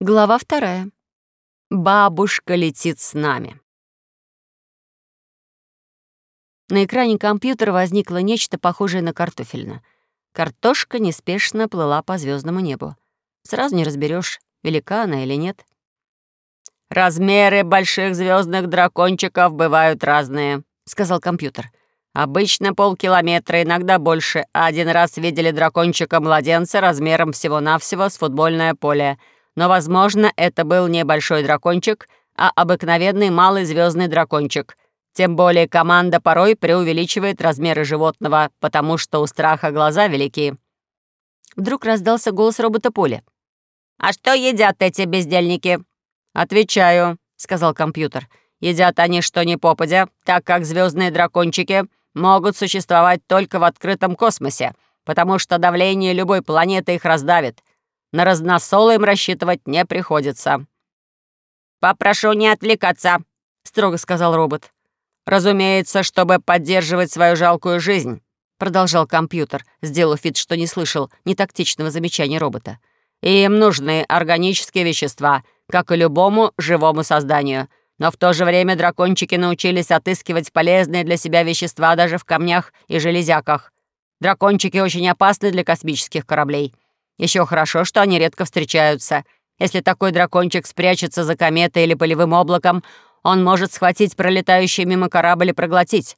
Глава вторая. Бабушка летит с нами. На экране компьютера возникло нечто похожее на картофельно. Картошка неспешно плыла по звездному небу. Сразу не разберешь, велика она или нет. «Размеры больших звездных дракончиков бывают разные», — сказал компьютер. «Обычно полкилометра, иногда больше. Один раз видели дракончика-младенца размером всего-навсего с футбольное поле — но, возможно, это был не большой дракончик, а обыкновенный малый звездный дракончик. Тем более команда порой преувеличивает размеры животного, потому что у страха глаза велики. Вдруг раздался голос робота Поля. «А что едят эти бездельники?» «Отвечаю», — сказал компьютер. «Едят они что ни попадя, так как звездные дракончики могут существовать только в открытом космосе, потому что давление любой планеты их раздавит. На разносолы им рассчитывать не приходится». «Попрошу не отвлекаться», — строго сказал робот. «Разумеется, чтобы поддерживать свою жалкую жизнь», — продолжал компьютер, сделав вид, что не слышал нетактичного замечания робота. «И им нужны органические вещества, как и любому живому созданию. Но в то же время дракончики научились отыскивать полезные для себя вещества даже в камнях и железяках. Дракончики очень опасны для космических кораблей». Еще хорошо, что они редко встречаются. Если такой дракончик спрячется за кометой или полевым облаком, он может схватить пролетающий мимо корабль и проглотить.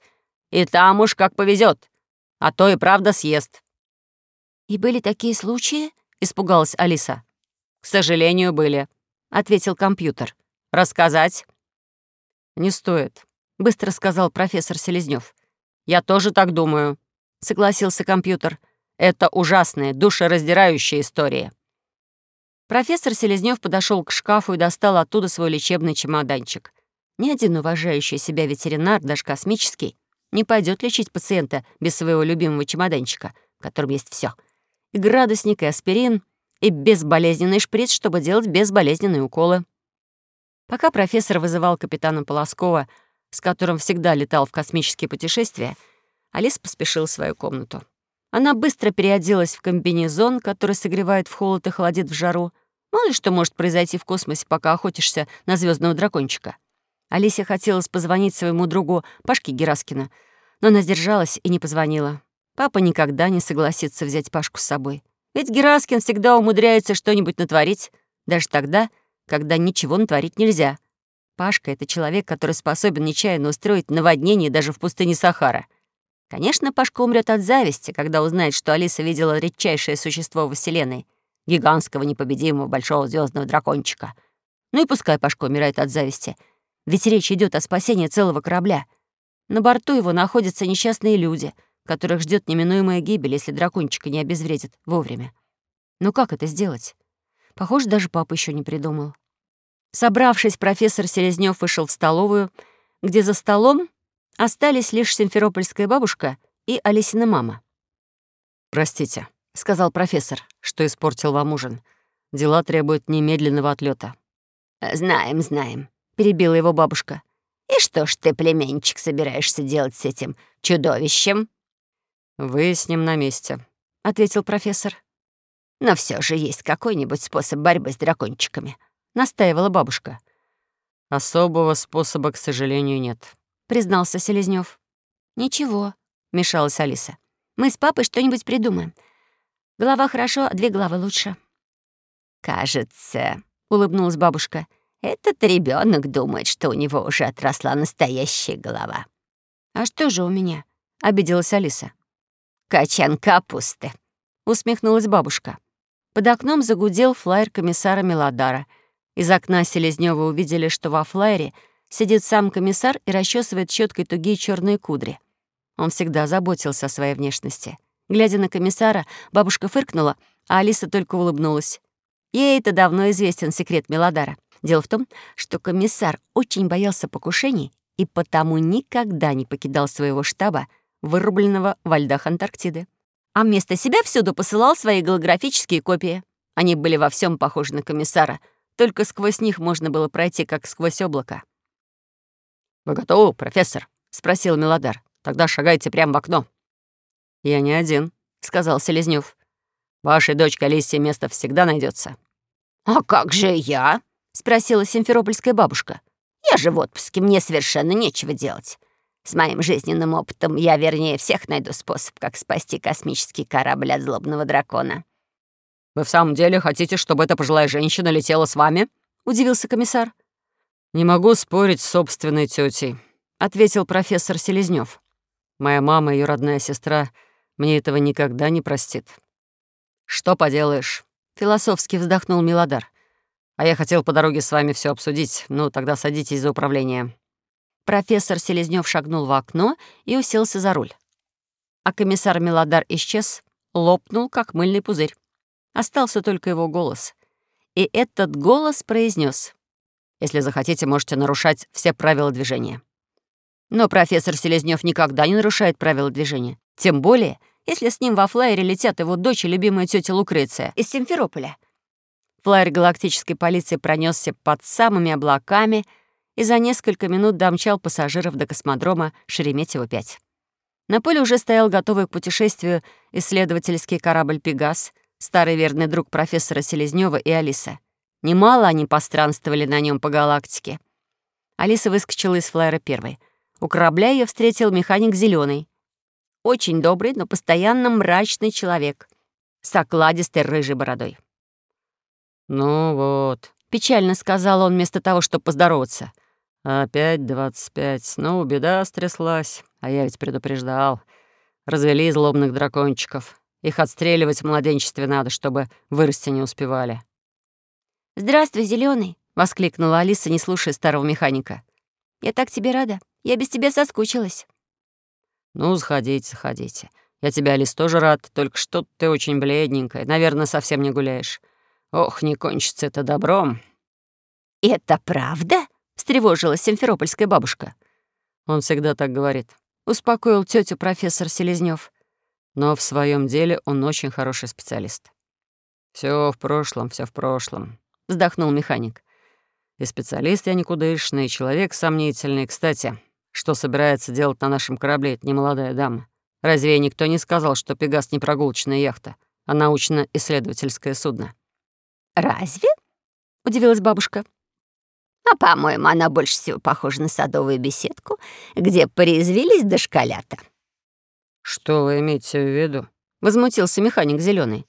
И там уж как повезет, а то и правда съест». «И были такие случаи?» — испугалась Алиса. «К сожалению, были», — ответил компьютер. «Рассказать?» «Не стоит», — быстро сказал профессор Селезнёв. «Я тоже так думаю», — согласился компьютер. Это ужасная, душераздирающая история». Профессор Селезнёв подошел к шкафу и достал оттуда свой лечебный чемоданчик. Ни один уважающий себя ветеринар, даже космический, не пойдет лечить пациента без своего любимого чемоданчика, в котором есть все: И градусник, и аспирин, и безболезненный шприц, чтобы делать безболезненные уколы. Пока профессор вызывал капитана Полоскова, с которым всегда летал в космические путешествия, Алис поспешил в свою комнату. Она быстро переоделась в комбинезон, который согревает в холод и холодит в жару. Мало ли что может произойти в космосе, пока охотишься на звездного дракончика. Алисе хотелось позвонить своему другу Пашке Гераскину, но она сдержалась и не позвонила. Папа никогда не согласится взять Пашку с собой. Ведь Гераскин всегда умудряется что-нибудь натворить, даже тогда, когда ничего натворить нельзя. Пашка — это человек, который способен нечаянно устроить наводнение даже в пустыне Сахара — Конечно, Пашка умрет от зависти, когда узнает, что Алиса видела редчайшее существо во Вселенной — гигантского непобедимого большого звездного дракончика. Ну и пускай Пашка умирает от зависти, ведь речь идет о спасении целого корабля. На борту его находятся несчастные люди, которых ждет неминуемая гибель, если дракончика не обезвредит вовремя. Но как это сделать? Похоже, даже папа еще не придумал. Собравшись, профессор Селезнёв вышел в столовую, где за столом Остались лишь симферопольская бабушка и Алисина мама. «Простите», — сказал профессор, — «что испортил вам ужин. Дела требуют немедленного отлета. «Знаем, знаем», — перебила его бабушка. «И что ж ты, племянчик, собираешься делать с этим чудовищем?» «Вы с ним на месте», — ответил профессор. «Но все же есть какой-нибудь способ борьбы с дракончиками», — настаивала бабушка. «Особого способа, к сожалению, нет», признался Селезнёв. «Ничего», — мешалась Алиса. «Мы с папой что-нибудь придумаем. Голова хорошо, а две головы лучше». «Кажется», — улыбнулась бабушка, «этот ребенок думает, что у него уже отросла настоящая голова». «А что же у меня?» — обиделась Алиса. «Качан капусты», — усмехнулась бабушка. Под окном загудел флайер комиссара Мелодара. Из окна Селезнёва увидели, что во флайере — сидит сам комиссар и расчесывает щеткой тугие черные кудри. Он всегда заботился о своей внешности. Глядя на комиссара, бабушка фыркнула, а Алиса только улыбнулась. ей это давно известен секрет Мелодара. Дело в том, что комиссар очень боялся покушений и потому никогда не покидал своего штаба, вырубленного во льдах Антарктиды. А вместо себя всюду посылал свои голографические копии. Они были во всем похожи на комиссара, только сквозь них можно было пройти, как сквозь облако. «Вы готовы, профессор?» — спросил Мелодар. «Тогда шагайте прямо в окно». «Я не один», — сказал Селезнёв. «Вашей дочке Алисе место всегда найдется. «А как же я?» — спросила симферопольская бабушка. «Я же в отпуске, мне совершенно нечего делать. С моим жизненным опытом я, вернее, всех найду способ, как спасти космический корабль от злобного дракона». «Вы в самом деле хотите, чтобы эта пожилая женщина летела с вами?» — удивился комиссар. «Не могу спорить с собственной тетей, ответил профессор Селезнев. «Моя мама, ее родная сестра, мне этого никогда не простит». «Что поделаешь?» — философски вздохнул Милодар. «А я хотел по дороге с вами все обсудить. Ну, тогда садитесь за управление». Профессор Селезнев шагнул в окно и уселся за руль. А комиссар Милодар исчез, лопнул, как мыльный пузырь. Остался только его голос. И этот голос произнес: «Если захотите, можете нарушать все правила движения». Но профессор Селезнев никогда не нарушает правила движения. Тем более, если с ним во флайере летят его дочь и любимая тетя Лукреция из Симферополя. Флайер галактической полиции пронесся под самыми облаками и за несколько минут домчал пассажиров до космодрома Шереметьево-5. На поле уже стоял готовый к путешествию исследовательский корабль «Пегас», старый верный друг профессора Селезнева и Алиса. Немало они постранствовали на нем по галактике. Алиса выскочила из флайера первой. У корабля ее встретил механик зеленый. Очень добрый, но постоянно мрачный человек с окладистой рыжей бородой. «Ну вот», — печально сказал он вместо того, чтобы поздороваться. «Опять двадцать пять. Ну, беда стряслась. А я ведь предупреждал. Развели злобных дракончиков. Их отстреливать в младенчестве надо, чтобы вырасти не успевали». «Здравствуй, зеленый, воскликнула Алиса, не слушая старого механика. «Я так тебе рада. Я без тебя соскучилась». «Ну, заходите, заходите. Я тебя, Алис, тоже рад, только что ты очень бледненькая. Наверное, совсем не гуляешь. Ох, не кончится это добром». «Это правда?» — встревожилась симферопольская бабушка. Он всегда так говорит. Успокоил тетю профессор Селезнев. Но в своем деле он очень хороший специалист. Все в прошлом, все в прошлом», — вздохнул механик. «И специалист я никудышный, и человек сомнительный. Кстати, что собирается делать на нашем корабле эта немолодая дама? Разве никто не сказал, что «Пегас» — не прогулочная яхта, а научно-исследовательское судно? «Разве?» — удивилась бабушка. «А, по-моему, она больше всего похожа на садовую беседку, где порезвились дошколята». «Что вы имеете в виду?» — возмутился механик зеленый.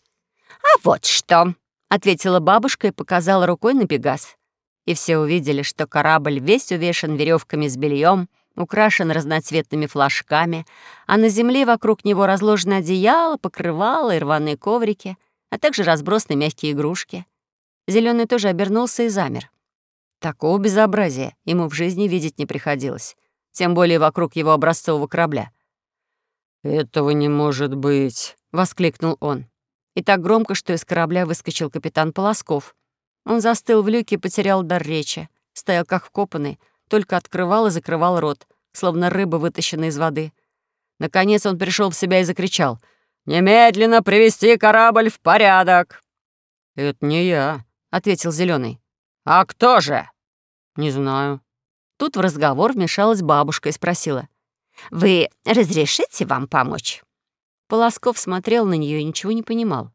«А вот что!» — ответила бабушка и показала рукой на Пегас. И все увидели, что корабль весь увешан веревками с бельем, украшен разноцветными флажками, а на земле вокруг него разложены одеяла, покрывала и рваные коврики, а также разбросаны мягкие игрушки. Зеленый тоже обернулся и замер. Такого безобразия ему в жизни видеть не приходилось, тем более вокруг его образцового корабля. «Этого не может быть!» — воскликнул он. И так громко, что из корабля выскочил капитан Полосков. Он застыл в люке и потерял дар речи. Стоял как вкопанный, только открывал и закрывал рот, словно рыба, вытащенная из воды. Наконец он пришел в себя и закричал. «Немедленно привести корабль в порядок!» «Это не я», — ответил Зеленый. «А кто же?» «Не знаю». Тут в разговор вмешалась бабушка и спросила. «Вы разрешите вам помочь?» Полосков смотрел на нее и ничего не понимал.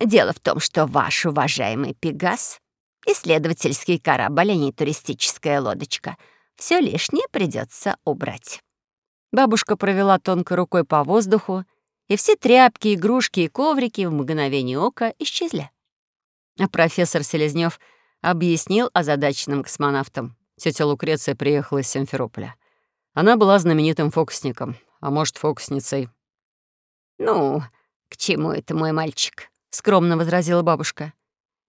«Дело в том, что ваш уважаемый Пегас Исследовательский корабль, а не туристическая лодочка. Все лишнее придется убрать. Бабушка провела тонкой рукой по воздуху, и все тряпки, игрушки и коврики в мгновение ока исчезли. А профессор Селезнев объяснил озадаченным космонавтам. Тетя Лукреция приехала из Симферополя. Она была знаменитым фокусником, а может, фокусницей. «Ну, к чему это мой мальчик?» — скромно возразила бабушка.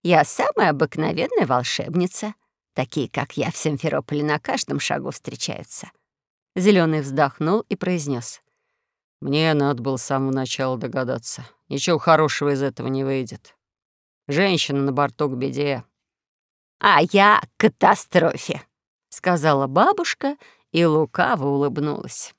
Я самая обыкновенная волшебница. Такие, как я, в Симферополе на каждом шагу встречаются». Зеленый вздохнул и произнес: «Мне надо было с самого начала догадаться. Ничего хорошего из этого не выйдет. Женщина на борту к беде». «А я к катастрофе», — сказала бабушка и лукаво улыбнулась.